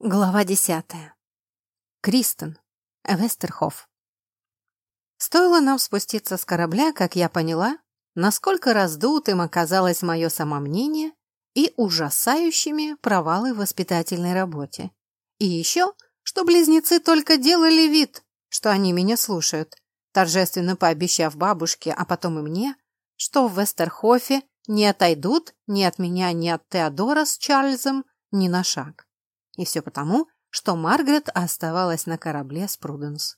Глава десятая. Кристен. Вестерхоф. Стоило нам спуститься с корабля, как я поняла, насколько раздутым оказалось мое самомнение и ужасающими провалы в воспитательной работе. И еще, что близнецы только делали вид, что они меня слушают, торжественно пообещав бабушке, а потом и мне, что в Вестерхофе не отойдут ни от меня, ни от Теодора с Чарльзом ни на шаг. И все потому, что Маргарет оставалась на корабле с Пруденс.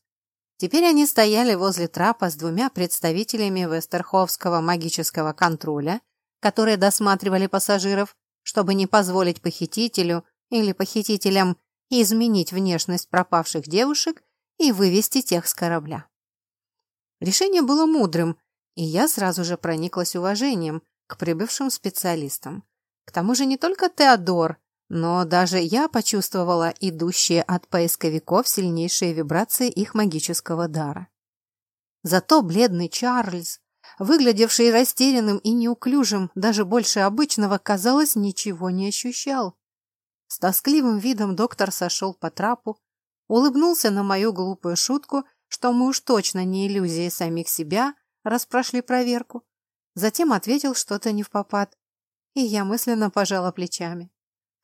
Теперь они стояли возле трапа с двумя представителями Вестерховского магического контроля, которые досматривали пассажиров, чтобы не позволить похитителю или похитителям изменить внешность пропавших девушек и вывести тех с корабля. Решение было мудрым, и я сразу же прониклась уважением к прибывшим специалистам. К тому же не только Теодор, но даже я почувствовала идущие от поисковиков сильнейшие вибрации их магического дара. Зато бледный Чарльз, выглядевший растерянным и неуклюжим даже больше обычного, казалось, ничего не ощущал. С тоскливым видом доктор сошел по трапу, улыбнулся на мою глупую шутку, что мы уж точно не иллюзии самих себя, раз прошли проверку. Затем ответил что-то не в попад, и я мысленно пожала плечами.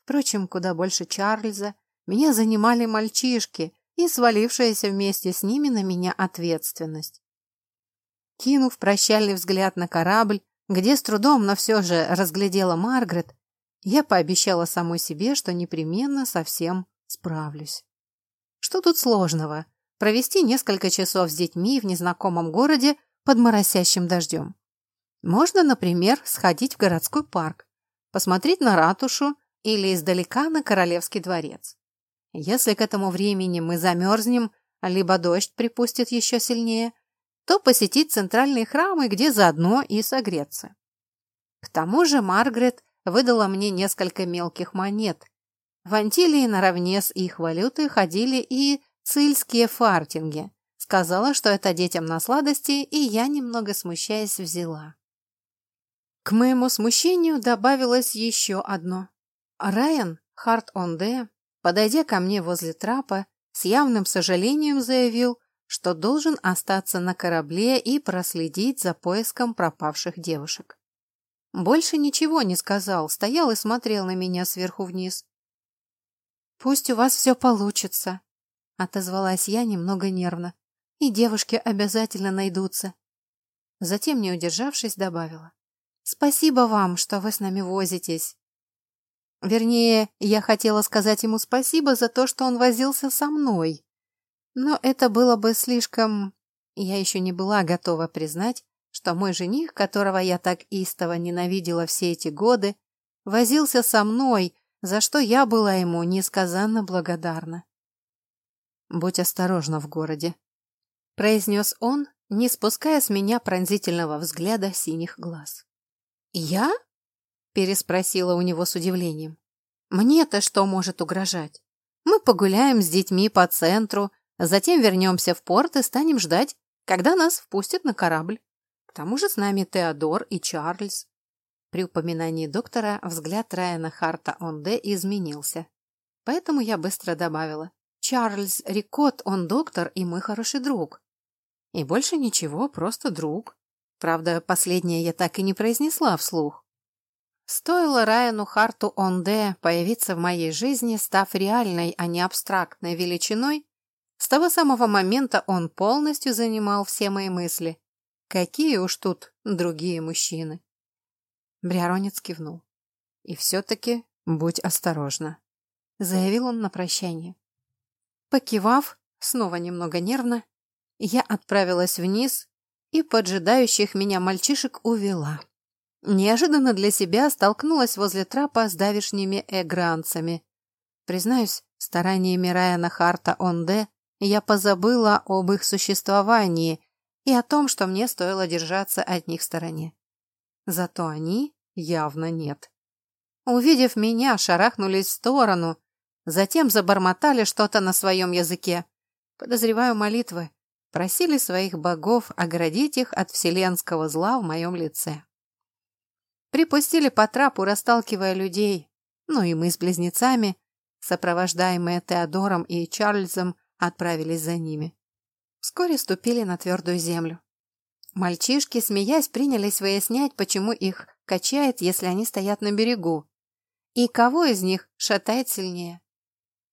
Впрочем, куда больше Чарльза, меня занимали мальчишки и свалившаяся вместе с ними на меня ответственность. Кинув прощальный взгляд на корабль, где с трудом, но все же разглядела Маргарет, я пообещала самой себе, что непременно совсем справлюсь. Что тут сложного? Провести несколько часов с детьми в незнакомом городе под моросящим дождем. Можно, например, сходить в городской парк, посмотреть на ратушу или издалека на королевский дворец. Если к этому времени мы замерзнем, либо дождь припустит еще сильнее, то посетить центральные храмы, где заодно и согреться. К тому же Маргарет выдала мне несколько мелких монет. В Антилии наравне с их валютой ходили и цильские фартинги. Сказала, что это детям на сладости, и я, немного смущаясь, взяла. К моему смущению добавилось еще одно. Райан Харт-Онде, подойдя ко мне возле трапа, с явным сожалением заявил, что должен остаться на корабле и проследить за поиском пропавших девушек. Больше ничего не сказал, стоял и смотрел на меня сверху вниз. «Пусть у вас все получится», — отозвалась я немного нервно, «и девушки обязательно найдутся». Затем, не удержавшись, добавила. «Спасибо вам, что вы с нами возитесь. Вернее, я хотела сказать ему спасибо за то, что он возился со мной. Но это было бы слишком... Я еще не была готова признать, что мой жених, которого я так истово ненавидела все эти годы, возился со мной, за что я была ему несказанно благодарна. «Будь осторожна в городе», — произнес он, не спуская с меня пронзительного взгляда синих глаз. «Я?» Переспросила у него с удивлением. Мне-то что может угрожать? Мы погуляем с детьми по центру, затем вернемся в порт и станем ждать, когда нас впустят на корабль. К тому же с нами Теодор и Чарльз. При упоминании доктора взгляд Райана Харта Онде изменился. Поэтому я быстро добавила. Чарльз Рикот, он доктор и мой хороший друг. И больше ничего, просто друг. Правда, последнее я так и не произнесла вслух. Стоило Райану Харту Онде появиться в моей жизни, став реальной, а не абстрактной величиной, с того самого момента он полностью занимал все мои мысли. Какие уж тут другие мужчины. Бриаронец кивнул. И все-таки будь осторожна, заявил он на прощание. Покивав, снова немного нервно, я отправилась вниз и поджидающих меня мальчишек увела. Неожиданно для себя столкнулась возле трапа с давишними эгранцами. Признаюсь, стараниями Райана Харта Онде я позабыла об их существовании и о том, что мне стоило держаться от них в стороне. Зато они явно нет. Увидев меня, шарахнулись в сторону, затем забормотали что-то на своем языке. Подозреваю молитвы. Просили своих богов оградить их от вселенского зла в моем лице. Припустили по трапу, расталкивая людей. Ну и мы с близнецами. сопровождаемые Теодором и Чарльзом, отправились за ними. Вскоре ступили на твердую землю. Мальчишки, смеясь, принялись выяснять, почему их качает, если они стоят на берегу, и кого из них шатает сильнее.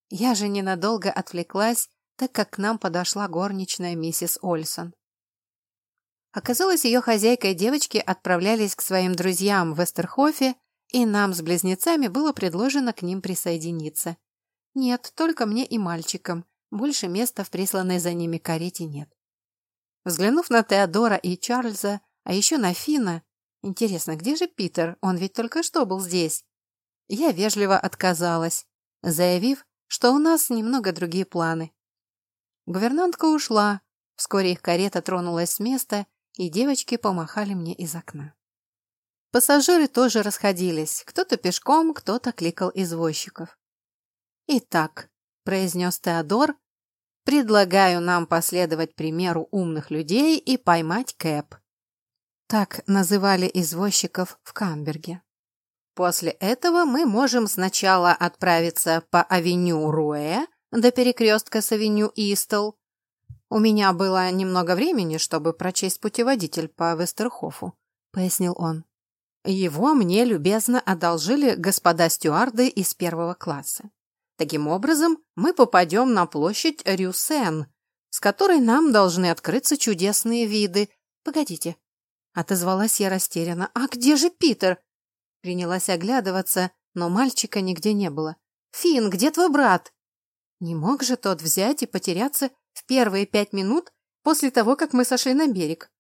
Я же ненадолго отвлеклась, так как к нам подошла горничная миссис Ольсон. Оказалось, ее хозяйка и девочки отправлялись к своим друзьям в Эстерхофе, и нам с близнецами было предложено к ним присоединиться. Нет, только мне и мальчикам. Больше места в присланной за ними карете нет. Взглянув на Теодора и Чарльза, а еще на Фина, интересно, где же Питер? Он ведь только что был здесь. Я вежливо отказалась, заявив, что у нас немного другие планы. Гувернантка ушла, вскоре их карета тронулась с места, и девочки помахали мне из окна. Пассажиры тоже расходились, кто-то пешком, кто-то кликал извозчиков. «Итак», — произнес Теодор, — «предлагаю нам последовать примеру умных людей и поймать Кэп». Так называли извозчиков в Камберге. После этого мы можем сначала отправиться по авеню Руэ до перекрестка с авеню Истл. У меня было немного времени, чтобы прочесть путеводитель по Вестерхофу, пояснил он. Его мне любезно одолжили господа стюарды из первого класса. Таким образом, мы попадем на площадь Рюсен, с которой нам должны открыться чудесные виды. Погодите, отозвалась я растерянно. А где же Питер? Принялась оглядываться, но мальчика нигде не было. «Фин, где твой брат?» Не мог же тот взять и потеряться в первые пять минут после того, как мы сошли на берег.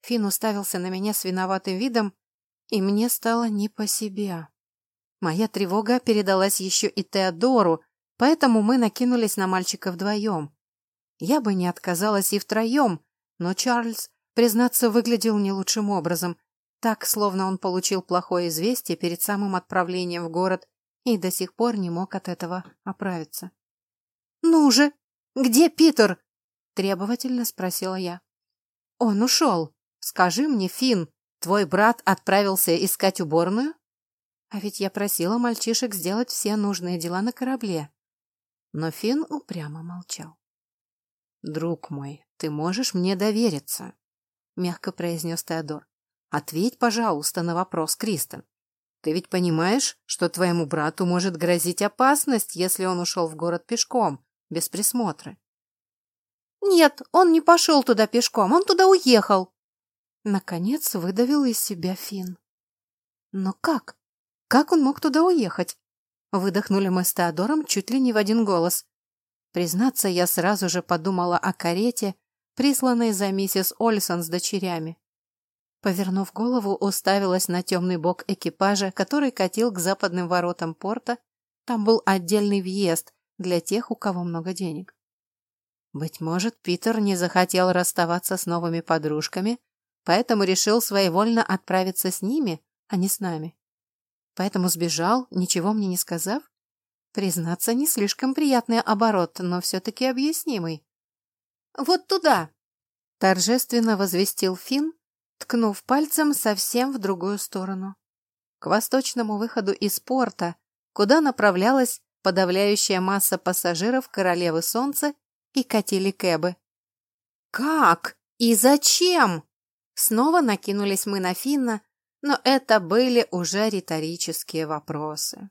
Фин уставился на меня с виноватым видом, и мне стало не по себе. Моя тревога передалась еще и Теодору, поэтому мы накинулись на мальчика вдвоем. Я бы не отказалась и втроем, но Чарльз, признаться, выглядел не лучшим образом, так, словно он получил плохое известие перед самым отправлением в город и до сих пор не мог от этого оправиться. «Ну же, где Питер?» – требовательно спросила я. «Он ушел. Скажи мне, Финн, твой брат отправился искать уборную?» А ведь я просила мальчишек сделать все нужные дела на корабле. Но Финн упрямо молчал. «Друг мой, ты можешь мне довериться», — мягко произнес Теодор. Ответь, пожалуйста, на вопрос, Кристен. Ты ведь понимаешь, что твоему брату может грозить опасность, если он ушел в город пешком, без присмотра? Нет, он не пошел туда пешком, он туда уехал. Наконец выдавил из себя Фин. Но как? Как он мог туда уехать? Выдохнули мы с Теодором чуть ли не в один голос. Признаться, я сразу же подумала о карете, присланной за миссис Ольсон с дочерями. Повернув голову, уставилась на темный бок экипажа, который катил к западным воротам порта. Там был отдельный въезд для тех, у кого много денег. Быть может, Питер не захотел расставаться с новыми подружками, поэтому решил своевольно отправиться с ними, а не с нами. Поэтому сбежал, ничего мне не сказав? Признаться, не слишком приятный оборот, но все-таки объяснимый. «Вот туда!» — торжественно возвестил Финн, ткнув пальцем совсем в другую сторону. К восточному выходу из порта, куда направлялась подавляющая масса пассажиров Королевы Солнца и катили кэбы. «Как? И зачем?» Снова накинулись мы на Финна, но это были уже риторические вопросы.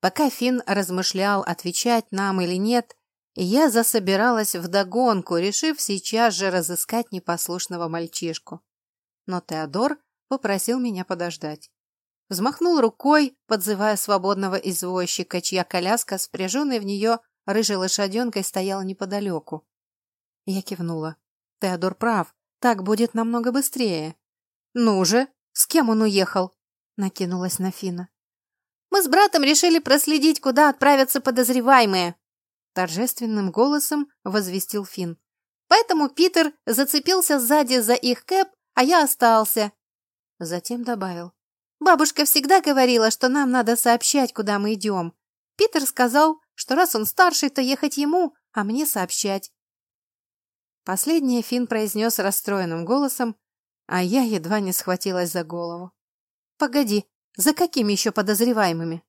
Пока Финн размышлял, отвечать нам или нет, я засобиралась вдогонку, решив сейчас же разыскать непослушного мальчишку но Теодор попросил меня подождать. Взмахнул рукой, подзывая свободного извозчика, чья коляска, спряженная в нее рыжей лошаденкой, стояла неподалеку. Я кивнула. Теодор прав, так будет намного быстрее. «Ну же, с кем он уехал?» Накинулась на Фина. «Мы с братом решили проследить, куда отправятся подозреваемые», торжественным голосом возвестил Фин. Поэтому Питер зацепился сзади за их кэп а я остался. Затем добавил. Бабушка всегда говорила, что нам надо сообщать, куда мы идем. Питер сказал, что раз он старший, то ехать ему, а мне сообщать. Последнее Финн произнес расстроенным голосом, а я едва не схватилась за голову. «Погоди, за какими еще подозреваемыми?»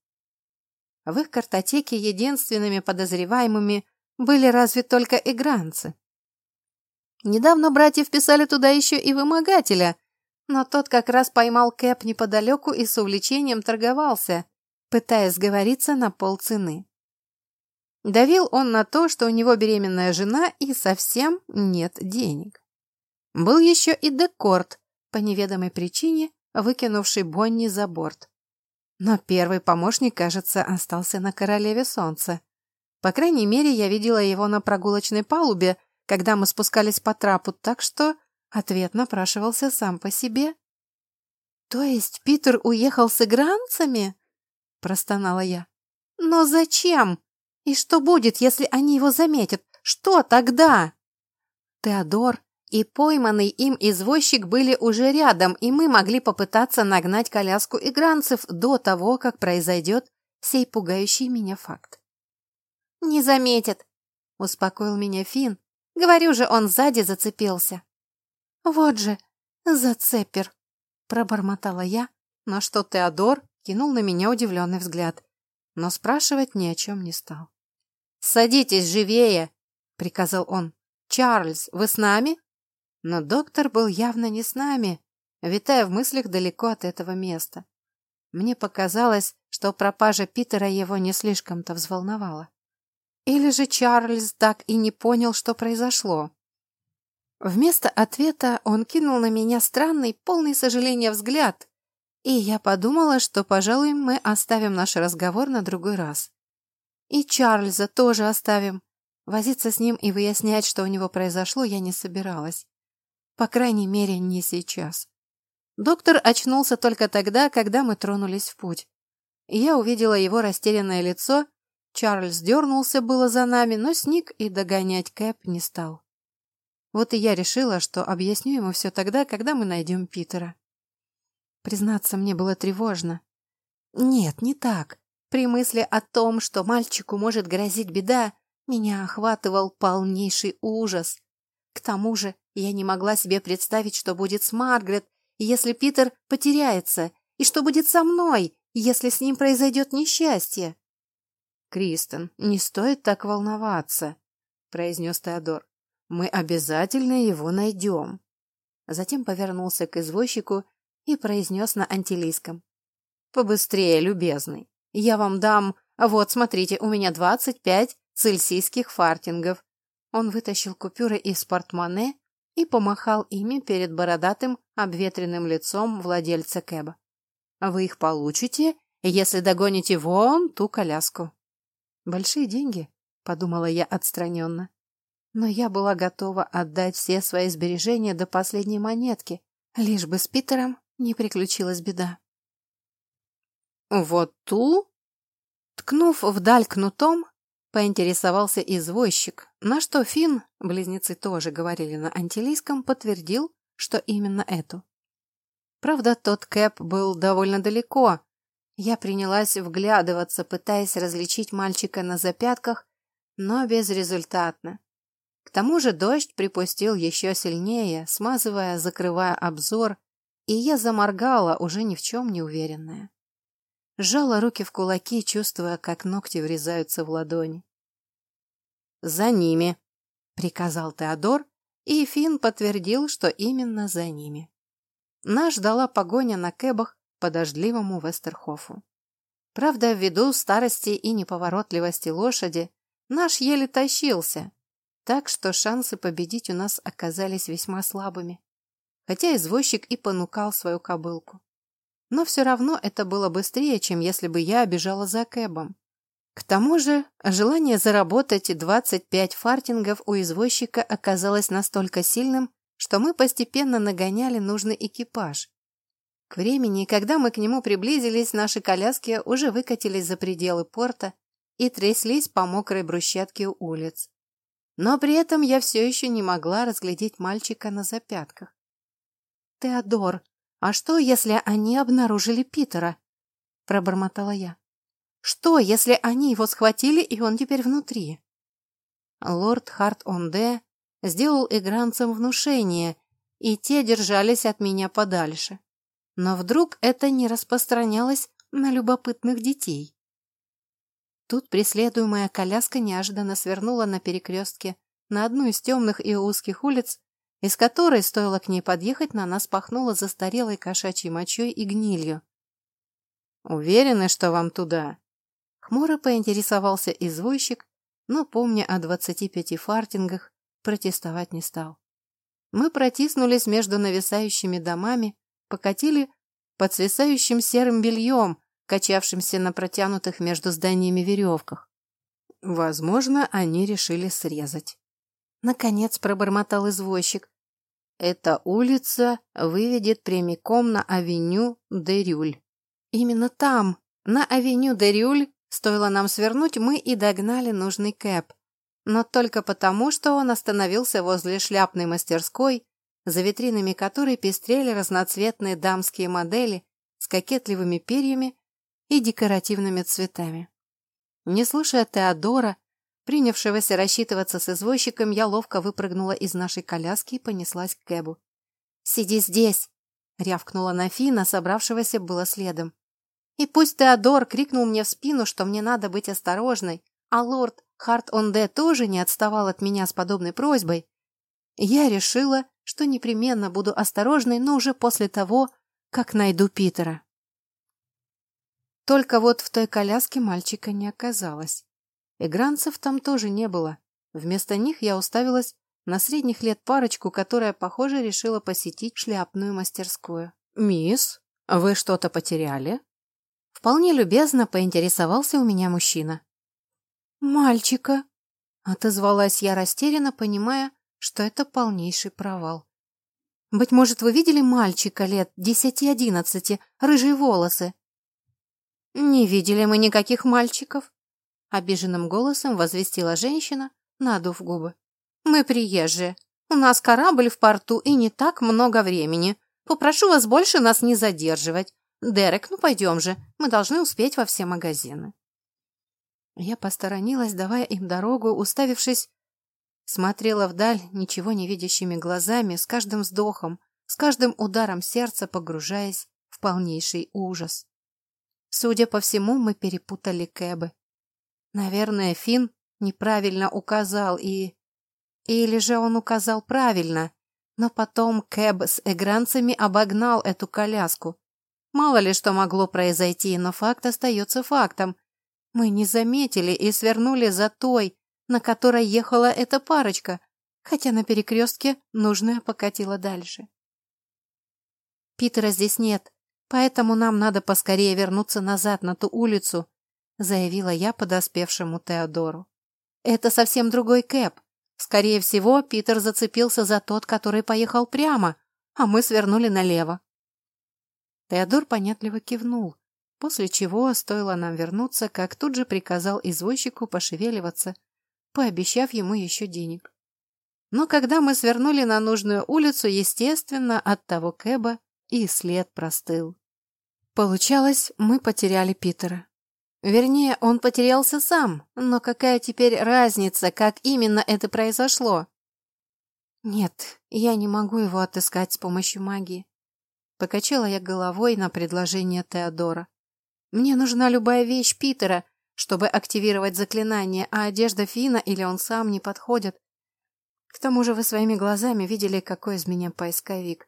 В их картотеке единственными подозреваемыми были разве только игранцы. Недавно братья вписали туда еще и вымогателя, но тот как раз поймал Кэп неподалеку и с увлечением торговался, пытаясь сговориться на полцены. Давил он на то, что у него беременная жена и совсем нет денег. Был еще и Декорт, по неведомой причине, выкинувший Бонни за борт. Но первый помощник, кажется, остался на Королеве Солнца. По крайней мере, я видела его на прогулочной палубе, когда мы спускались по трапу, так что ответ напрашивался сам по себе. «То есть Питер уехал с игранцами?» – простонала я. «Но зачем? И что будет, если они его заметят? Что тогда?» Теодор и пойманный им извозчик были уже рядом, и мы могли попытаться нагнать коляску игранцев до того, как произойдет сей пугающий меня факт. «Не заметят», — успокоил меня Финн. «Говорю же, он сзади зацепился». «Вот же, зацепер», — пробормотала я, на что Теодор кинул на меня удивленный взгляд, но спрашивать ни о чем не стал. «Садитесь живее!» — приказал он. «Чарльз, вы с нами?» Но доктор был явно не с нами, витая в мыслях далеко от этого места. Мне показалось, что пропажа Питера его не слишком-то взволновала. Или же Чарльз так и не понял, что произошло. Вместо ответа он кинул на меня странный, полный сожаления взгляд, и я подумала, что, пожалуй, мы оставим наш разговор на другой раз. И Чарльза тоже оставим. Возиться с ним и выяснять, что у него произошло, я не собиралась. По крайней мере, не сейчас. Доктор очнулся только тогда, когда мы тронулись в путь. Я увидела его растерянное лицо. Чарльз дернулся было за нами, но сник и догонять Кэп не стал. Вот и я решила, что объясню ему все тогда, когда мы найдем Питера. Признаться, мне было тревожно. Нет, не так. При мысли о том, что мальчику может грозить беда, меня охватывал полнейший ужас. К тому же я не могла себе представить, что будет с Маргарет, если Питер потеряется, и что будет со мной, если с ним произойдет несчастье. «Кристен, не стоит так волноваться», — произнес Теодор. «Мы обязательно его найдем». Затем повернулся к извозчику и произнес на антилийском. «Побыстрее, любезный. Я вам дам... Вот, смотрите, у меня двадцать пять цельсийских фартингов. Он вытащил купюры из портмоне и помахал ими перед бородатым, обветренным лицом владельца Кэба. «Вы их получите, если догоните вон ту коляску». «Большие деньги», — подумала я отстраненно. Но я была готова отдать все свои сбережения до последней монетки, лишь бы с Питером не приключилась беда. «Вот ту?» Ткнув вдаль кнутом, Поинтересовался извозчик, на что Финн, близнецы тоже говорили на антилийском, подтвердил, что именно эту. Правда, тот Кэп был довольно далеко. Я принялась вглядываться, пытаясь различить мальчика на запятках, но безрезультатно. К тому же дождь припустил еще сильнее, смазывая, закрывая обзор, и я заморгала, уже ни в чем не уверенная. Сжала руки в кулаки, чувствуя, как ногти врезаются в ладони. «За ними!» — приказал Теодор, и Финн подтвердил, что именно за ними. Нас ждала погоня на кэбах по дождливому Вестерхофу. Правда, ввиду старости и неповоротливости лошади, наш еле тащился, так что шансы победить у нас оказались весьма слабыми, хотя извозчик и понукал свою кобылку. Но все равно это было быстрее, чем если бы я бежала за кэбом. К тому же, желание заработать 25 фартингов у извозчика оказалось настолько сильным, что мы постепенно нагоняли нужный экипаж. К времени, когда мы к нему приблизились, наши коляски уже выкатились за пределы порта и тряслись по мокрой брусчатке улиц. Но при этом я все еще не могла разглядеть мальчика на запятках. «Теодор, «А что, если они обнаружили Питера?» – пробормотала я. «Что, если они его схватили, и он теперь внутри?» Лорд Харт-Онде сделал игранцам внушение, и те держались от меня подальше. Но вдруг это не распространялось на любопытных детей. Тут преследуемая коляска неожиданно свернула на перекрестке на одну из темных и узких улиц, из которой, стоило к ней подъехать, на нас пахнуло застарелой кошачьей мочой и гнилью. «Уверены, что вам туда?» Хмуро поинтересовался извозчик, но, помня о двадцати пяти фартингах, протестовать не стал. Мы протиснулись между нависающими домами, покатили под свисающим серым бельем, качавшимся на протянутых между зданиями веревках. Возможно, они решили срезать. Наконец пробормотал извозчик. Эта улица выведет прямиком на авеню Дерюль. Именно там, на авеню Дерюль, стоило нам свернуть, мы и догнали нужный кэп. Но только потому, что он остановился возле шляпной мастерской, за витринами которой пестрели разноцветные дамские модели с кокетливыми перьями и декоративными цветами. Не слушая Теодора, принявшегося рассчитываться с извозчиком, я ловко выпрыгнула из нашей коляски и понеслась к Кэбу. «Сиди здесь!» — рявкнула на Фина, собравшегося было следом. И пусть Теодор крикнул мне в спину, что мне надо быть осторожной, а лорд Харт-Онде тоже не отставал от меня с подобной просьбой, я решила, что непременно буду осторожной, но уже после того, как найду Питера. Только вот в той коляске мальчика не оказалось. Игранцев там тоже не было. Вместо них я уставилась на средних лет парочку, которая, похоже, решила посетить шляпную мастерскую. «Мисс, вы что-то потеряли?» Вполне любезно поинтересовался у меня мужчина. «Мальчика!» — отозвалась я растерянно, понимая, что это полнейший провал. «Быть может, вы видели мальчика лет десяти-одиннадцати, рыжие волосы?» «Не видели мы никаких мальчиков», — обиженным голосом возвестила женщина, надув губы. «Мы приезжие. У нас корабль в порту и не так много времени. Попрошу вас больше нас не задерживать. Дерек, ну пойдем же, мы должны успеть во все магазины». Я посторонилась, давая им дорогу, уставившись, смотрела вдаль ничего не видящими глазами, с каждым вздохом, с каждым ударом сердца погружаясь в полнейший ужас. Судя по всему, мы перепутали Кэбы. Наверное, Финн неправильно указал и... Или же он указал правильно, но потом Кэб с эгранцами обогнал эту коляску. Мало ли что могло произойти, но факт остается фактом. Мы не заметили и свернули за той, на которой ехала эта парочка, хотя на перекрестке нужная покатила дальше. Питера здесь нет, Поэтому нам надо поскорее вернуться назад на ту улицу, заявила я подоспевшему Теодору. Это совсем другой Кэп. Скорее всего, Питер зацепился за тот, который поехал прямо, а мы свернули налево. Теодор понятливо кивнул, после чего, стоило нам вернуться, как тут же приказал извозчику пошевеливаться, пообещав ему еще денег. Но когда мы свернули на нужную улицу, естественно, от того Кэба и след простыл. Получалось, мы потеряли Питера. Вернее, он потерялся сам, но какая теперь разница, как именно это произошло? Нет, я не могу его отыскать с помощью магии. Покачала я головой на предложение Теодора. Мне нужна любая вещь Питера, чтобы активировать заклинание, а одежда Фина или он сам не подходят. К тому же вы своими глазами видели, какой из меня поисковик.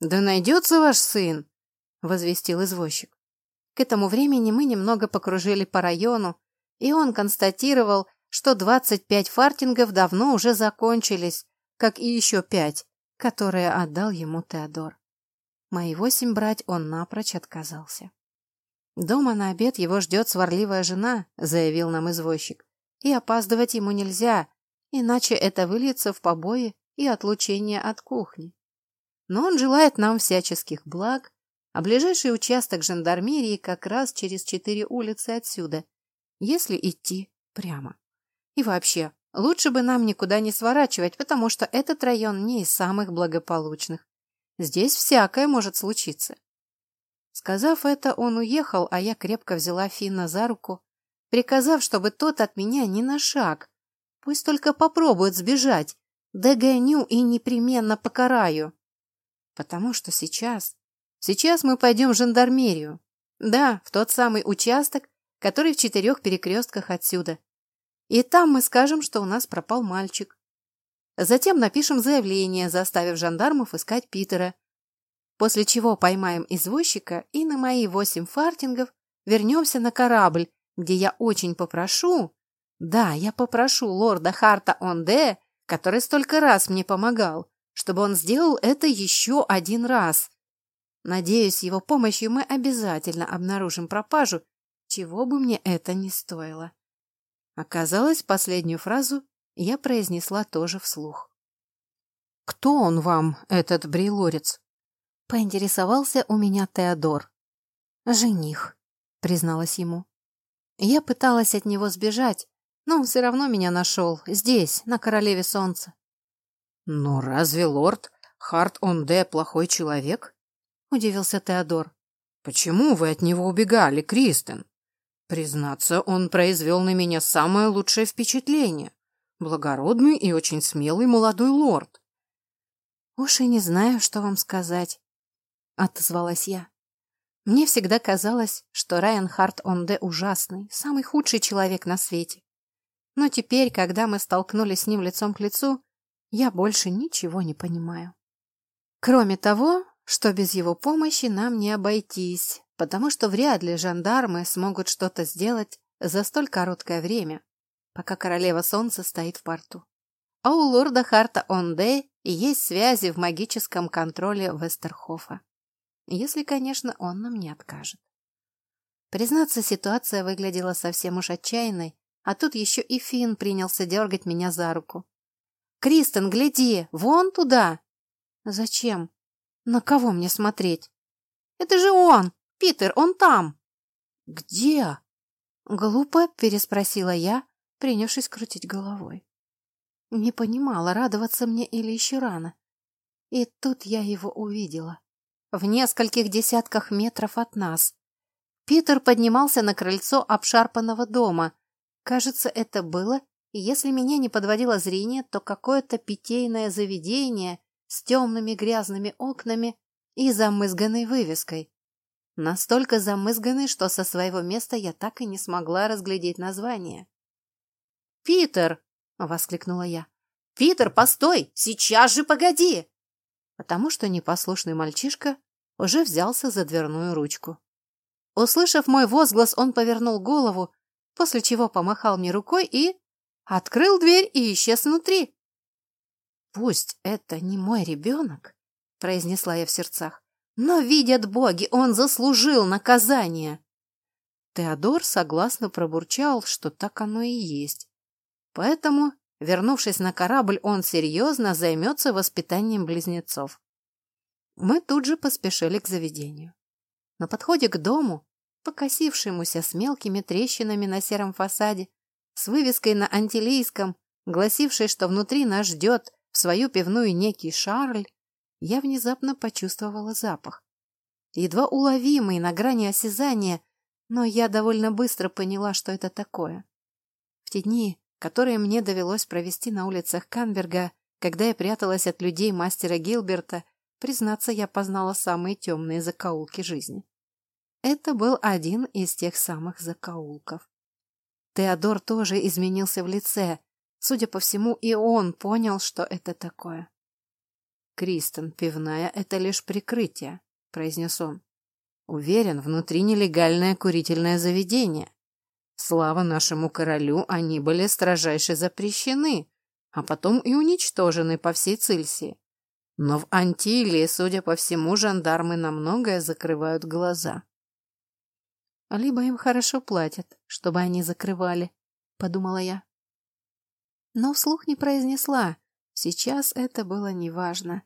Да найдется ваш сын, — возвестил извозчик. К этому времени мы немного покружили по району, и он констатировал, что двадцать пять фартингов давно уже закончились, как и еще пять, которые отдал ему Теодор. Мои восемь брать он напрочь отказался. «Дома на обед его ждет сварливая жена», — заявил нам извозчик. «И опаздывать ему нельзя, иначе это выльется в побои и отлучение от кухни. Но он желает нам всяческих благ а ближайший участок жандармерии как раз через четыре улицы отсюда, если идти прямо. И вообще, лучше бы нам никуда не сворачивать, потому что этот район не из самых благополучных. Здесь всякое может случиться. Сказав это, он уехал, а я крепко взяла Финна за руку, приказав, чтобы тот от меня ни на шаг. Пусть только попробует сбежать, догоню и непременно покараю. Потому что сейчас Сейчас мы пойдем в жандармерию. Да, в тот самый участок, который в четырех перекрестках отсюда. И там мы скажем, что у нас пропал мальчик. Затем напишем заявление, заставив жандармов искать Питера. После чего поймаем извозчика и на мои восемь фартингов вернемся на корабль, где я очень попрошу, да, я попрошу лорда Харта Онде, который столько раз мне помогал, чтобы он сделал это еще один раз. Надеюсь, его помощью мы обязательно обнаружим пропажу, чего бы мне это ни стоило. Оказалось, последнюю фразу я произнесла тоже вслух. «Кто он вам, этот брелорец?» Поинтересовался у меня Теодор. «Жених», — призналась ему. Я пыталась от него сбежать, но он все равно меня нашел, здесь, на Королеве Солнца. «Но разве лорд Харт-Онде плохой человек?» — удивился Теодор. «Почему вы от него убегали, Кристен? Признаться, он произвел на меня самое лучшее впечатление. Благородный и очень смелый молодой лорд». «Уж и не знаю, что вам сказать», — отозвалась я. Мне всегда казалось, что Райан Харт Онде ужасный, самый худший человек на свете. Но теперь, когда мы столкнулись с ним лицом к лицу, я больше ничего не понимаю. Кроме того, что без его помощи нам не обойтись, потому что вряд ли жандармы смогут что-то сделать за столь короткое время, пока королева солнца стоит в порту. А у лорда Харта Онде есть связи в магическом контроле Вестерхофа если, конечно, он нам не откажет. Признаться, ситуация выглядела совсем уж отчаянной, а тут еще и Финн принялся дергать меня за руку. «Кристен, гляди! Вон туда!» «Зачем? На кого мне смотреть?» «Это же он! Питер, он там!» «Где?» Глупо переспросила я, принявшись крутить головой. Не понимала, радоваться мне или еще рано. И тут я его увидела в нескольких десятках метров от нас. Питер поднимался на крыльцо обшарпанного дома. Кажется, это было, если меня не подводило зрение, то какое-то питейное заведение с темными грязными окнами и замызганной вывеской. Настолько замызганной, что со своего места я так и не смогла разглядеть название. «Питер!» — воскликнула я. «Питер, постой! Сейчас же погоди!» потому что непослушный мальчишка уже взялся за дверную ручку. Услышав мой возглас, он повернул голову, после чего помахал мне рукой и... открыл дверь и исчез внутри. «Пусть это не мой ребенок», — произнесла я в сердцах, «но, видят боги, он заслужил наказание». Теодор согласно пробурчал, что так оно и есть. Поэтому Вернувшись на корабль, он серьезно займется воспитанием близнецов. Мы тут же поспешили к заведению. На подходе к дому, покосившемуся с мелкими трещинами на сером фасаде, с вывеской на антилийском, гласившей, что внутри нас ждет в свою пивную некий Шарль, я внезапно почувствовала запах. Едва уловимый на грани осязания, но я довольно быстро поняла, что это такое. В те дни, которые мне довелось провести на улицах Канберга, когда я пряталась от людей мастера Гилберта, признаться, я познала самые темные закоулки жизни. Это был один из тех самых закоулков. Теодор тоже изменился в лице. Судя по всему, и он понял, что это такое. «Кристен, пивная — это лишь прикрытие», — произнес он. «Уверен, внутри нелегальное курительное заведение. Слава нашему королю, они были строжайше запрещены, а потом и уничтожены по всей Цильсии. Но в Антилии, судя по всему, жандармы на многое закрывают глаза. Либо им хорошо платят, чтобы они закрывали, подумала я. Но вслух не произнесла. Сейчас это было неважно.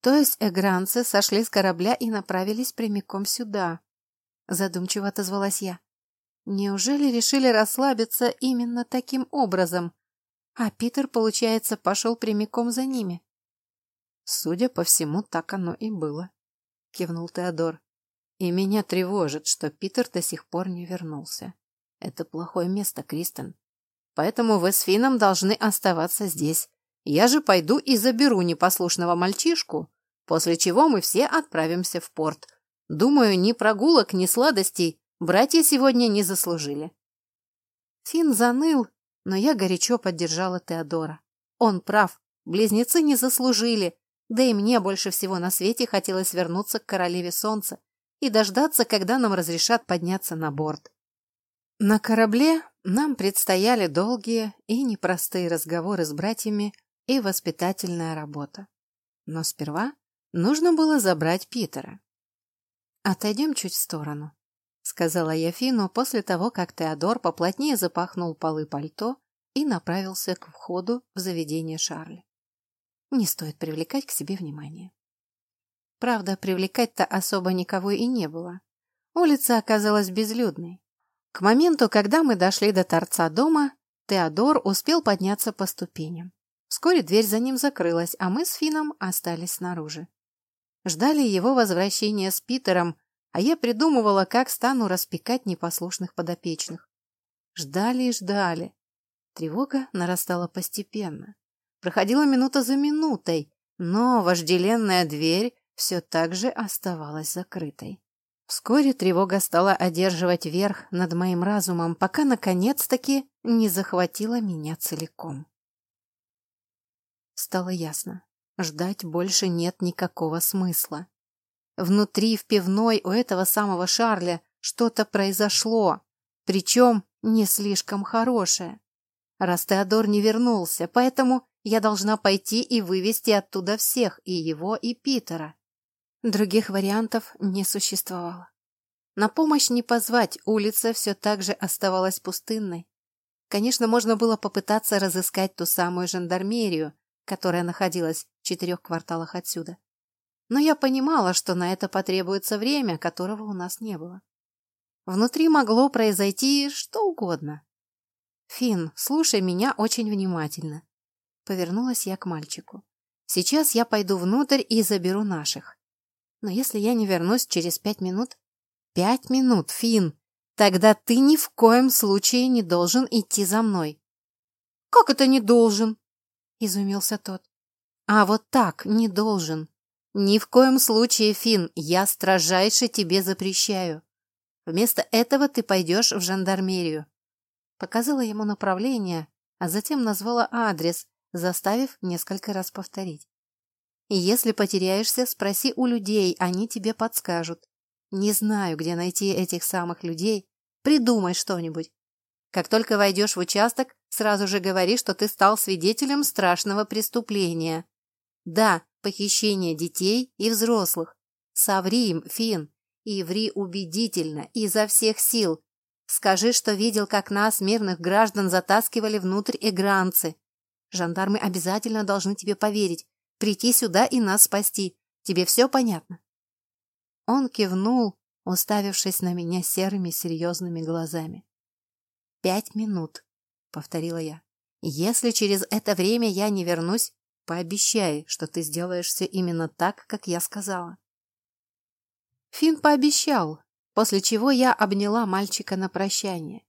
То есть эгранцы сошли с корабля и направились прямиком сюда. Задумчиво отозвалась я. Неужели решили расслабиться именно таким образом? А Питер, получается, пошел прямиком за ними. Судя по всему, так оно и было, кивнул Теодор. И меня тревожит, что Питер до сих пор не вернулся. Это плохое место, Кристен. Поэтому вы с Фином должны оставаться здесь. Я же пойду и заберу непослушного мальчишку, после чего мы все отправимся в порт. Думаю, ни прогулок, ни сладостей Братья сегодня не заслужили. Финн заныл, но я горячо поддержала Теодора. Он прав, близнецы не заслужили, да и мне больше всего на свете хотелось вернуться к королеве солнца и дождаться, когда нам разрешат подняться на борт. На корабле нам предстояли долгие и непростые разговоры с братьями и воспитательная работа. Но сперва нужно было забрать Питера. «Отойдем чуть в сторону», — сказала я Фину после того, как Теодор поплотнее запахнул полы пальто и направился к входу в заведение Шарля. Не стоит привлекать к себе внимание. Правда, привлекать-то особо никого и не было. Улица оказалась безлюдной. К моменту, когда мы дошли до торца дома, Теодор успел подняться по ступеням. Вскоре дверь за ним закрылась, а мы с Фином остались снаружи. Ждали его возвращения с Питером, а я придумывала, как стану распекать непослушных подопечных. Ждали и ждали. Тревога нарастала постепенно. Проходила минута за минутой, но вожделенная дверь все так же оставалась закрытой. Вскоре тревога стала одерживать верх над моим разумом, пока, наконец-таки, не захватила меня целиком. Стало ясно. Ждать больше нет никакого смысла. Внутри, в пивной у этого самого Шарля что-то произошло, причем не слишком хорошее. Раз Теодор не вернулся, поэтому я должна пойти и вывести оттуда всех, и его, и Питера. Других вариантов не существовало. На помощь не позвать, улица все так же оставалась пустынной. Конечно, можно было попытаться разыскать ту самую жандармерию, которая находилась в четырех кварталах отсюда. Но я понимала, что на это потребуется время, которого у нас не было. Внутри могло произойти что угодно. «Финн, слушай меня очень внимательно». Повернулась я к мальчику. «Сейчас я пойду внутрь и заберу наших. Но если я не вернусь через пять минут...» «Пять минут, Финн! Тогда ты ни в коем случае не должен идти за мной». «Как это не должен?» — изумился тот. «А вот так не должен. Ни в коем случае, Финн, я строжайше тебе запрещаю. Вместо этого ты пойдешь в жандармерию». Показала ему направление, а затем назвала адрес, заставив несколько раз повторить. Если потеряешься, спроси у людей, они тебе подскажут. Не знаю, где найти этих самых людей. Придумай что-нибудь. Как только войдешь в участок, сразу же говори, что ты стал свидетелем страшного преступления. Да, похищение детей и взрослых. Соври им, Фин, и ври убедительно, изо всех сил. Скажи, что видел, как нас, мирных граждан, затаскивали внутрь игранцы. Жандармы обязательно должны тебе поверить, прийти сюда и нас спасти. Тебе все понятно?» Он кивнул, уставившись на меня серыми серьезными глазами. «Пять минут», — повторила я. «Если через это время я не вернусь, пообещай, что ты сделаешь все именно так, как я сказала». Финн пообещал, после чего я обняла мальчика на прощание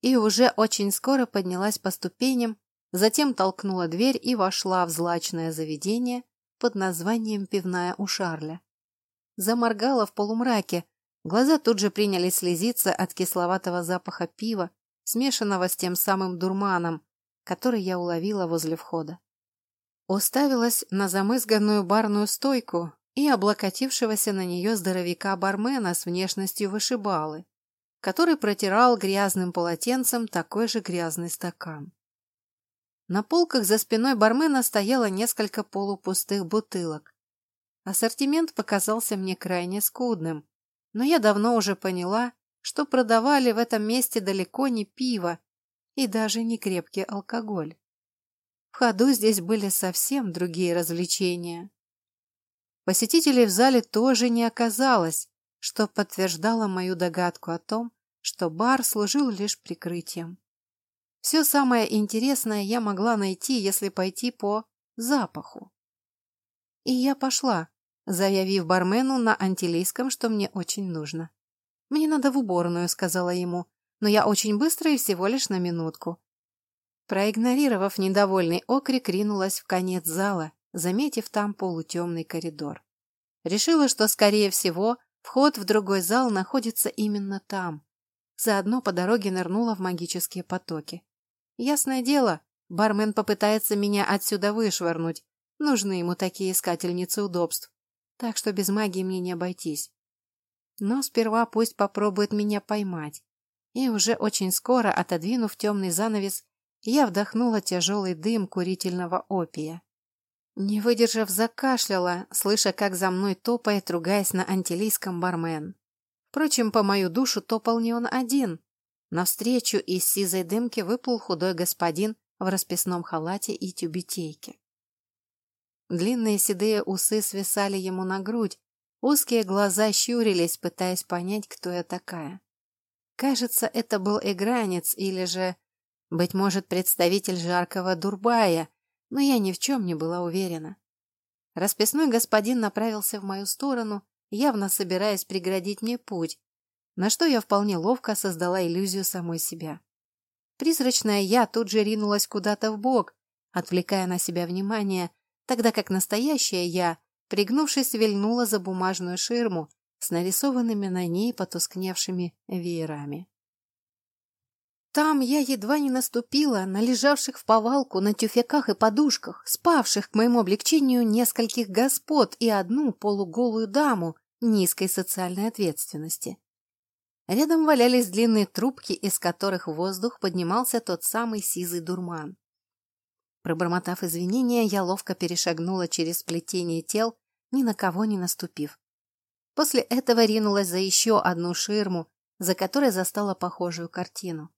и уже очень скоро поднялась по ступеням, затем толкнула дверь и вошла в злачное заведение под названием «Пивная у Шарля». Заморгала в полумраке, глаза тут же приняли слезиться от кисловатого запаха пива, смешанного с тем самым дурманом, который я уловила возле входа. Уставилась на замызганную барную стойку и облокотившегося на нее здоровяка-бармена с внешностью вышибалы, который протирал грязным полотенцем такой же грязный стакан. На полках за спиной бармена стояло несколько полупустых бутылок. Ассортимент показался мне крайне скудным, но я давно уже поняла, что продавали в этом месте далеко не пиво и даже не крепкий алкоголь. В ходу здесь были совсем другие развлечения. Посетителей в зале тоже не оказалось, что подтверждало мою догадку о том, что бар служил лишь прикрытием. Все самое интересное я могла найти, если пойти по запаху. И я пошла, заявив бармену на антилийском, что мне очень нужно. «Мне надо в уборную», — сказала ему, «но я очень быстро и всего лишь на минутку». Проигнорировав недовольный окрик, ринулась в конец зала, заметив там полутемный коридор. Решила, что, скорее всего, вход в другой зал находится именно там, заодно по дороге нырнула в магические потоки. Ясное дело, бармен попытается меня отсюда вышвырнуть. Нужны ему такие искательницы удобств. Так что без магии мне не обойтись. Но сперва пусть попробует меня поймать. И уже очень скоро, отодвинув темный занавес, я вдохнула тяжелый дым курительного опия. Не выдержав, закашляла, слыша, как за мной топает, ругаясь на антилийском бармен. Впрочем, по мою душу топал не он один. Навстречу из сизой дымки выплыл худой господин в расписном халате и тюбетейке. Длинные седые усы свисали ему на грудь, узкие глаза щурились, пытаясь понять, кто я такая. Кажется, это был игранец или же, быть может, представитель жаркого Дурбая, но я ни в чем не была уверена. Расписной господин направился в мою сторону, явно собираясь преградить мне путь, на что я вполне ловко создала иллюзию самой себя. Призрачная я тут же ринулась куда-то в бок, отвлекая на себя внимание, тогда как настоящая я, пригнувшись, вильнула за бумажную ширму с нарисованными на ней потускневшими веерами. Там я едва не наступила на лежавших в повалку на тюфяках и подушках, спавших к моему облегчению нескольких господ и одну полуголую даму низкой социальной ответственности. Рядом валялись длинные трубки, из которых в воздух поднимался тот самый сизый дурман. Пробормотав извинения, я ловко перешагнула через плетение тел, ни на кого не наступив. После этого ринулась за еще одну ширму, за которой застала похожую картину.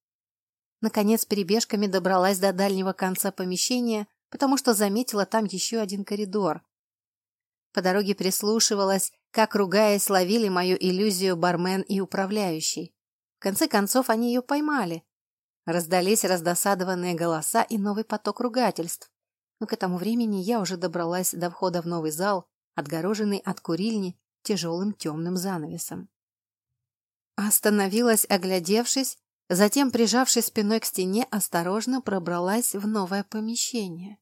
Наконец, перебежками добралась до дальнего конца помещения, потому что заметила там еще один коридор. По дороге прислушивалась, как, ругаясь, ловили мою иллюзию бармен и управляющий. В конце концов, они ее поймали. Раздались раздосадованные голоса и новый поток ругательств. Но к этому времени я уже добралась до входа в новый зал, отгороженный от курильни тяжелым темным занавесом. Остановилась, оглядевшись, Затем, прижавшись спиной к стене, осторожно пробралась в новое помещение.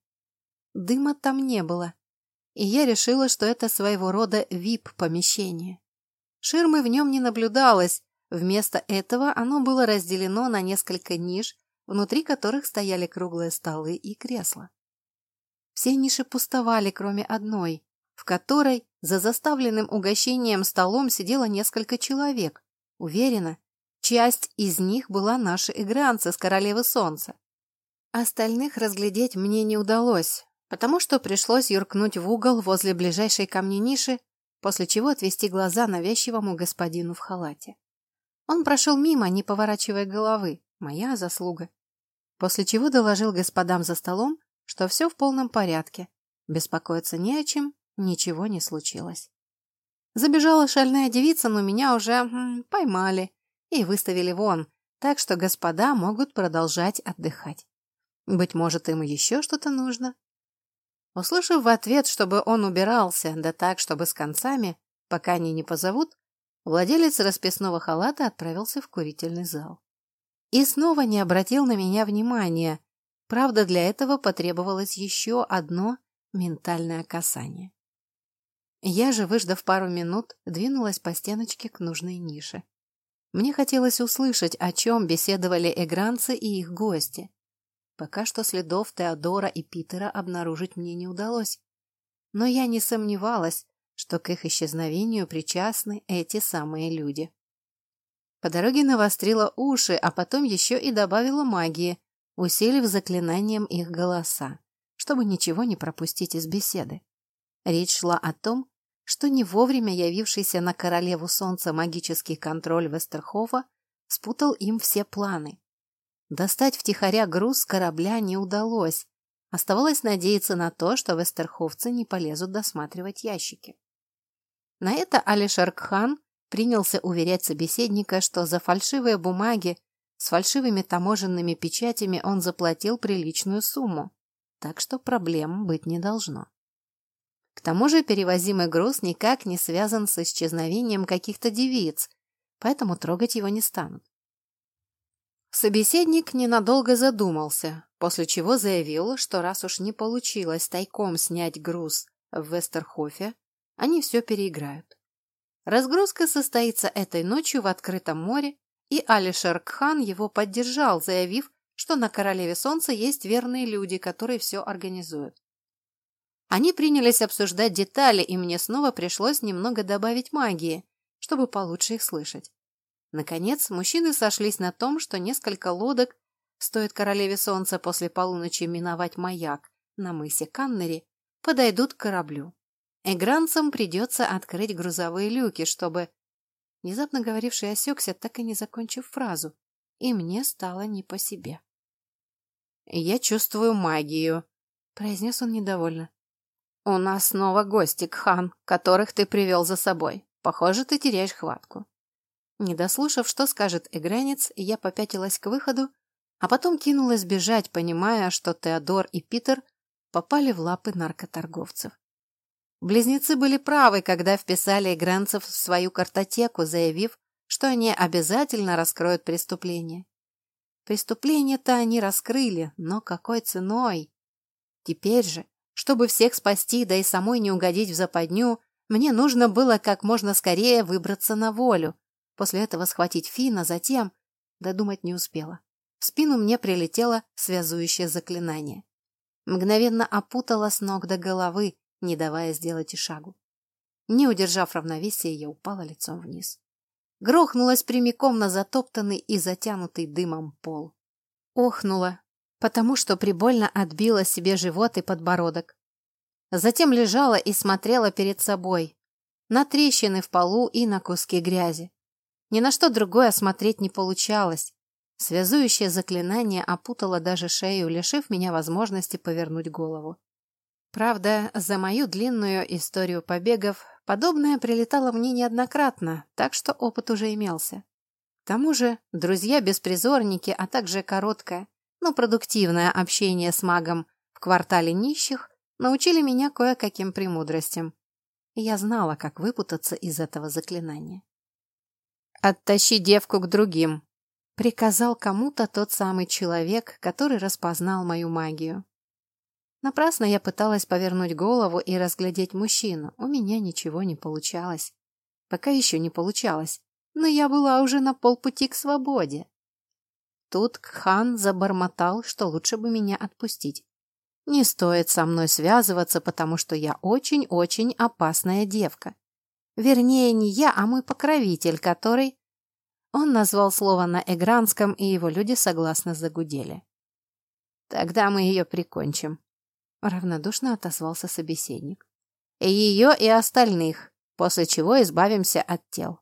Дыма там не было, и я решила, что это своего рода вип-помещение. Ширмы в нем не наблюдалось, вместо этого оно было разделено на несколько ниш, внутри которых стояли круглые столы и кресла. Все ниши пустовали, кроме одной, в которой за заставленным угощением столом сидело несколько человек, уверенно, Часть из них была наши игранцы с Королевы Солнца. Остальных разглядеть мне не удалось, потому что пришлось юркнуть в угол возле ближайшей ко мне ниши, после чего отвести глаза навязчивому господину в халате. Он прошел мимо, не поворачивая головы, моя заслуга. После чего доложил господам за столом, что все в полном порядке, беспокоиться не о чем, ничего не случилось. Забежала шальная девица, но меня уже м, поймали и выставили вон, так что господа могут продолжать отдыхать. Быть может, им еще что-то нужно. Услышав в ответ, чтобы он убирался, да так, чтобы с концами, пока они не позовут, владелец расписного халата отправился в курительный зал. И снова не обратил на меня внимания. Правда, для этого потребовалось еще одно ментальное касание. Я же, выждав пару минут, двинулась по стеночке к нужной нише. Мне хотелось услышать, о чем беседовали эгранцы и их гости. Пока что следов Теодора и Питера обнаружить мне не удалось. Но я не сомневалась, что к их исчезновению причастны эти самые люди. По дороге навострила уши, а потом еще и добавила магии, усилив заклинанием их голоса, чтобы ничего не пропустить из беседы. Речь шла о том, что не вовремя явившийся на королеву солнца магический контроль Вестерхофа спутал им все планы. Достать втихаря груз с корабля не удалось. Оставалось надеяться на то, что вестерховцы не полезут досматривать ящики. На это Алишаркхан принялся уверять собеседника, что за фальшивые бумаги с фальшивыми таможенными печатями он заплатил приличную сумму, так что проблем быть не должно. К тому же перевозимый груз никак не связан с исчезновением каких-то девиц, поэтому трогать его не станут. Собеседник ненадолго задумался, после чего заявил, что раз уж не получилось тайком снять груз в Вестерхофе, они все переиграют. Разгрузка состоится этой ночью в открытом море, и Алишер Кхан его поддержал, заявив, что на Королеве Солнца есть верные люди, которые все организуют. Они принялись обсуждать детали, и мне снова пришлось немного добавить магии, чтобы получше их слышать. Наконец, мужчины сошлись на том, что несколько лодок, стоит Королеве Солнца после полуночи миновать маяк на мысе Каннери, подойдут к кораблю. Эгранцам придется открыть грузовые люки, чтобы... Внезапно говоривший осекся, так и не закончив фразу, и мне стало не по себе. «Я чувствую магию», — произнес он недовольно. «У нас снова гости, Кхан, которых ты привел за собой. Похоже, ты теряешь хватку». Не дослушав, что скажет Эгранец, я попятилась к выходу, а потом кинулась бежать, понимая, что Теодор и Питер попали в лапы наркоторговцев. Близнецы были правы, когда вписали Игранцев в свою картотеку, заявив, что они обязательно раскроют преступление. Преступление-то они раскрыли, но какой ценой? Теперь же, чтобы всех спасти, да и самой не угодить в западню, мне нужно было как можно скорее выбраться на волю. После этого схватить Фина, затем... Додумать не успела. В спину мне прилетело связующее заклинание. Мгновенно опутала с ног до головы, не давая сделать и шагу. Не удержав равновесия, я упала лицом вниз грохнулась прямиком на затоптанный и затянутый дымом пол. Охнула, потому что прибольно отбила себе живот и подбородок. Затем лежала и смотрела перед собой, на трещины в полу и на куски грязи. Ни на что другое смотреть не получалось. Связующее заклинание опутало даже шею, лишив меня возможности повернуть голову. Правда, за мою длинную историю побегов подобное прилетало мне неоднократно, так что опыт уже имелся. К тому же, друзья-беспризорники, а также короткое, но продуктивное общение с магом в квартале нищих научили меня кое-каким премудростям. я знала, как выпутаться из этого заклинания. «Оттащи девку к другим», — приказал кому-то тот самый человек, который распознал мою магию. Напрасно я пыталась повернуть голову и разглядеть мужчину. У меня ничего не получалось. Пока еще не получалось. Но я была уже на полпути к свободе. Тут Кхан забормотал, что лучше бы меня отпустить. Не стоит со мной связываться, потому что я очень-очень опасная девка. Вернее, не я, а мой покровитель, который... Он назвал слово на эгранском, и его люди согласно загудели. Тогда мы ее прикончим. Равнодушно отозвался собеседник. И ее, и остальных, после чего избавимся от тел.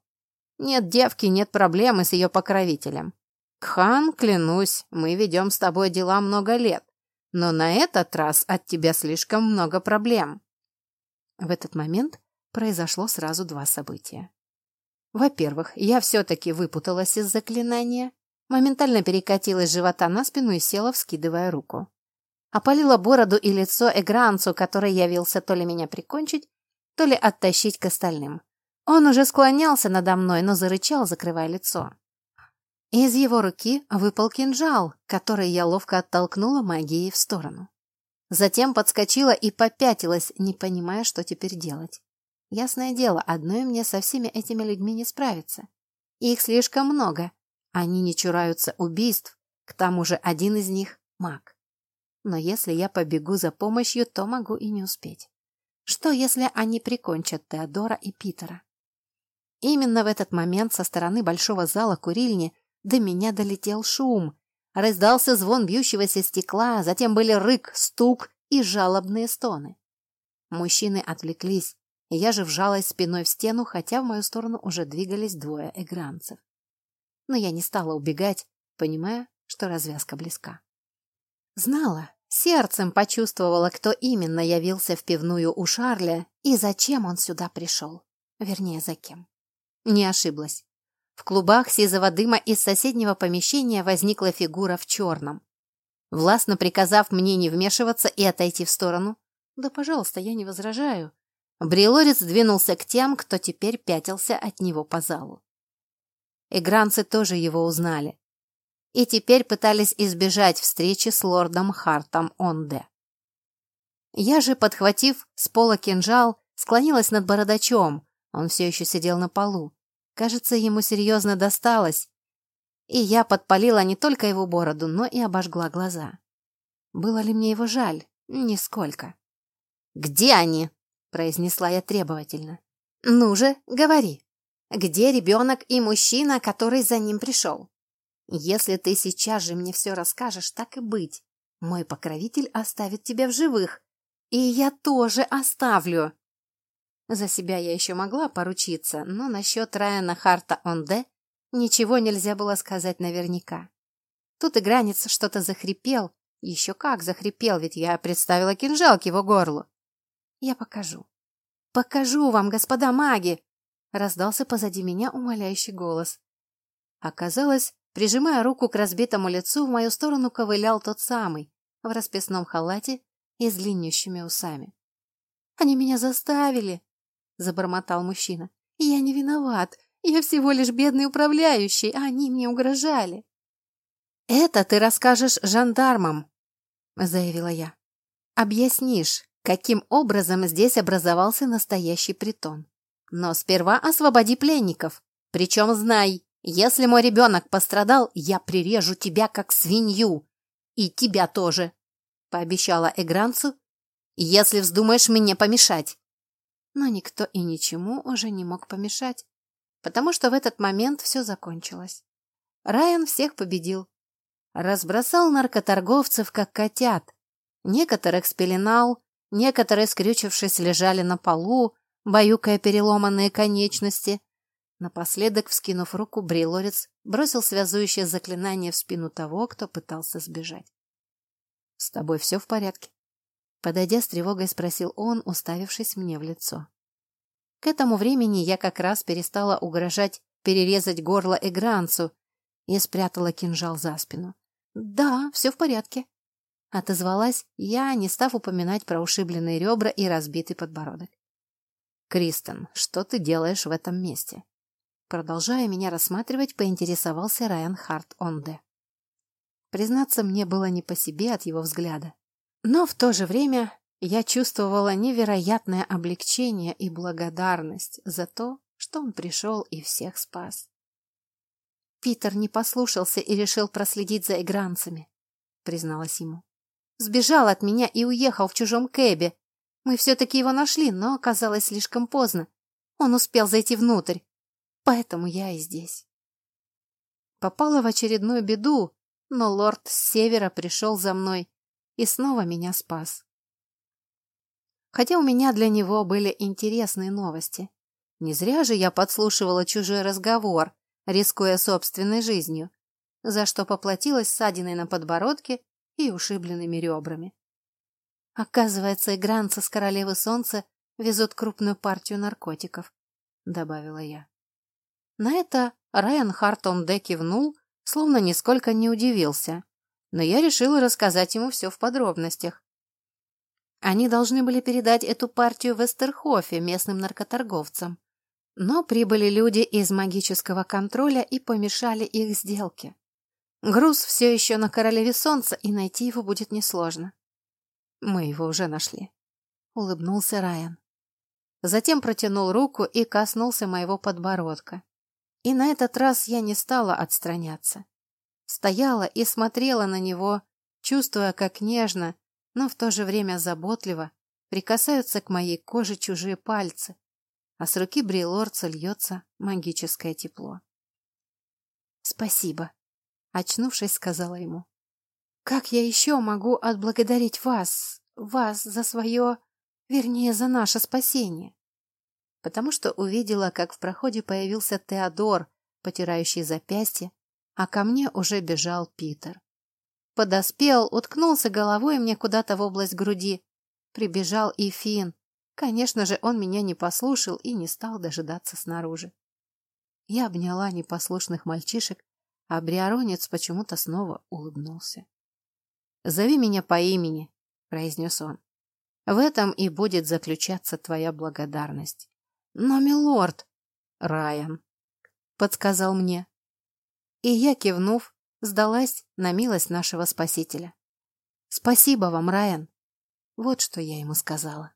Нет девки, нет проблемы с ее покровителем. Кхан, клянусь, мы ведем с тобой дела много лет, но на этот раз от тебя слишком много проблем. В этот момент произошло сразу два события. Во-первых, я все-таки выпуталась из заклинания, моментально перекатилась живота на спину и села, вскидывая руку опалила бороду и лицо Эгранцу, который явился то ли меня прикончить, то ли оттащить к остальным. Он уже склонялся надо мной, но зарычал, закрывая лицо. Из его руки выпал кинжал, который я ловко оттолкнула магией в сторону. Затем подскочила и попятилась, не понимая, что теперь делать. Ясное дело, одной мне со всеми этими людьми не справиться. Их слишком много. Они не чураются убийств, к тому же один из них — маг. Но если я побегу за помощью, то могу и не успеть. Что, если они прикончат Теодора и Питера? Именно в этот момент со стороны большого зала курильни до меня долетел шум. Раздался звон бьющегося стекла, затем были рык, стук и жалобные стоны. Мужчины отвлеклись, я же вжалась спиной в стену, хотя в мою сторону уже двигались двое эгранцев. Но я не стала убегать, понимая, что развязка близка. Знала, Сердцем почувствовала, кто именно явился в пивную у Шарля и зачем он сюда пришел. Вернее, за кем. Не ошиблась. В клубах сизого дыма из соседнего помещения возникла фигура в черном. Властно приказав мне не вмешиваться и отойти в сторону, да, пожалуйста, я не возражаю, Брилорец двинулся к тем, кто теперь пятился от него по залу. Игранцы тоже его узнали и теперь пытались избежать встречи с лордом Хартом Онде. Я же, подхватив с пола кинжал, склонилась над бородачом. Он все еще сидел на полу. Кажется, ему серьезно досталось. и я подпалила не только его бороду, но и обожгла глаза. Было ли мне его жаль? Нисколько. «Где они?» — произнесла я требовательно. «Ну же, говори. Где ребенок и мужчина, который за ним пришел? Если ты сейчас же мне все расскажешь, так и быть. Мой покровитель оставит тебя в живых. И я тоже оставлю». За себя я еще могла поручиться, но насчет Райана Харта Онде ничего нельзя было сказать наверняка. Тут и граница что-то захрипел. Еще как захрипел, ведь я представила кинжал к его горлу. Я покажу. Покажу вам, господа маги! Раздался позади меня умоляющий голос. Оказалось, прижимая руку к разбитому лицу, в мою сторону ковылял тот самый, в расписном халате и с длиннющими усами. «Они меня заставили!» — забормотал мужчина. «Я не виноват. Я всего лишь бедный управляющий, а они мне угрожали». «Это ты расскажешь жандармам», — заявила я. «Объяснишь, каким образом здесь образовался настоящий притон. Но сперва освободи пленников. Причем знай, если мой ребенок пострадал, я прирежу тебя как свинью. И тебя тоже», — пообещала Эгранцу, «если вздумаешь мне помешать» но никто и ничему уже не мог помешать, потому что в этот момент все закончилось. Райан всех победил. Разбросал наркоторговцев, как котят. Некоторых спеленал, некоторые, скрючившись, лежали на полу, баюкая переломанные конечности. Напоследок, вскинув руку, Брейлорец бросил связующее заклинание в спину того, кто пытался сбежать. — С тобой все в порядке? Подойдя с тревогой, спросил он, уставившись мне в лицо. К этому времени я как раз перестала угрожать перерезать горло Эгранцу и спрятала кинжал за спину. «Да, все в порядке», — отозвалась я, не став упоминать про ушибленные ребра и разбитый подбородок. «Кристен, что ты делаешь в этом месте?» Продолжая меня рассматривать, поинтересовался Райан Харт Онде. Признаться, мне было не по себе от его взгляда. Но в то же время я чувствовала невероятное облегчение и благодарность за то, что он пришел и всех спас. Питер не послушался и решил проследить за игранцами, призналась ему. Сбежал от меня и уехал в чужом кэбе. Мы все-таки его нашли, но оказалось слишком поздно. Он успел зайти внутрь. Поэтому я и здесь. Попала в очередную беду, но лорд с севера пришел за мной и снова меня спас. Хотя у меня для него были интересные новости. Не зря же я подслушивала чужой разговор, рискуя собственной жизнью, за что поплатилась ссадиной на подбородке и ушибленными ребрами. Оказывается, игранцы с королевы солнца везут крупную партию наркотиков, добавила я. На это Райан Хартон Де кивнул, словно нисколько не удивился, но я решила рассказать ему все в подробностях. Они должны были передать эту партию в Эстерхофе местным наркоторговцам. Но прибыли люди из магического контроля и помешали их сделке. Груз все еще на Королеве Солнца, и найти его будет несложно. Мы его уже нашли. Улыбнулся Райан. Затем протянул руку и коснулся моего подбородка. И на этот раз я не стала отстраняться стояла и смотрела на него, чувствуя, как нежно, но в то же время заботливо прикасаются к моей коже чужие пальцы, а с руки Брилорца льется магическое тепло. «Спасибо», — очнувшись, сказала ему. «Как я еще могу отблагодарить вас, вас за свое, вернее, за наше спасение?» Потому что увидела, как в проходе появился Теодор, потирающий запястье, а ко мне уже бежал Питер. Подоспел, уткнулся головой мне куда-то в область груди. Прибежал и Фин. Конечно же, он меня не послушал и не стал дожидаться снаружи. Я обняла непослушных мальчишек, а Бриаронец почему-то снова улыбнулся. «Зови меня по имени», — произнес он. «В этом и будет заключаться твоя благодарность». «Но, милорд...» «Райан», — подсказал мне. И я, кивнув, сдалась на милость нашего спасителя. «Спасибо вам, Райан!» Вот что я ему сказала.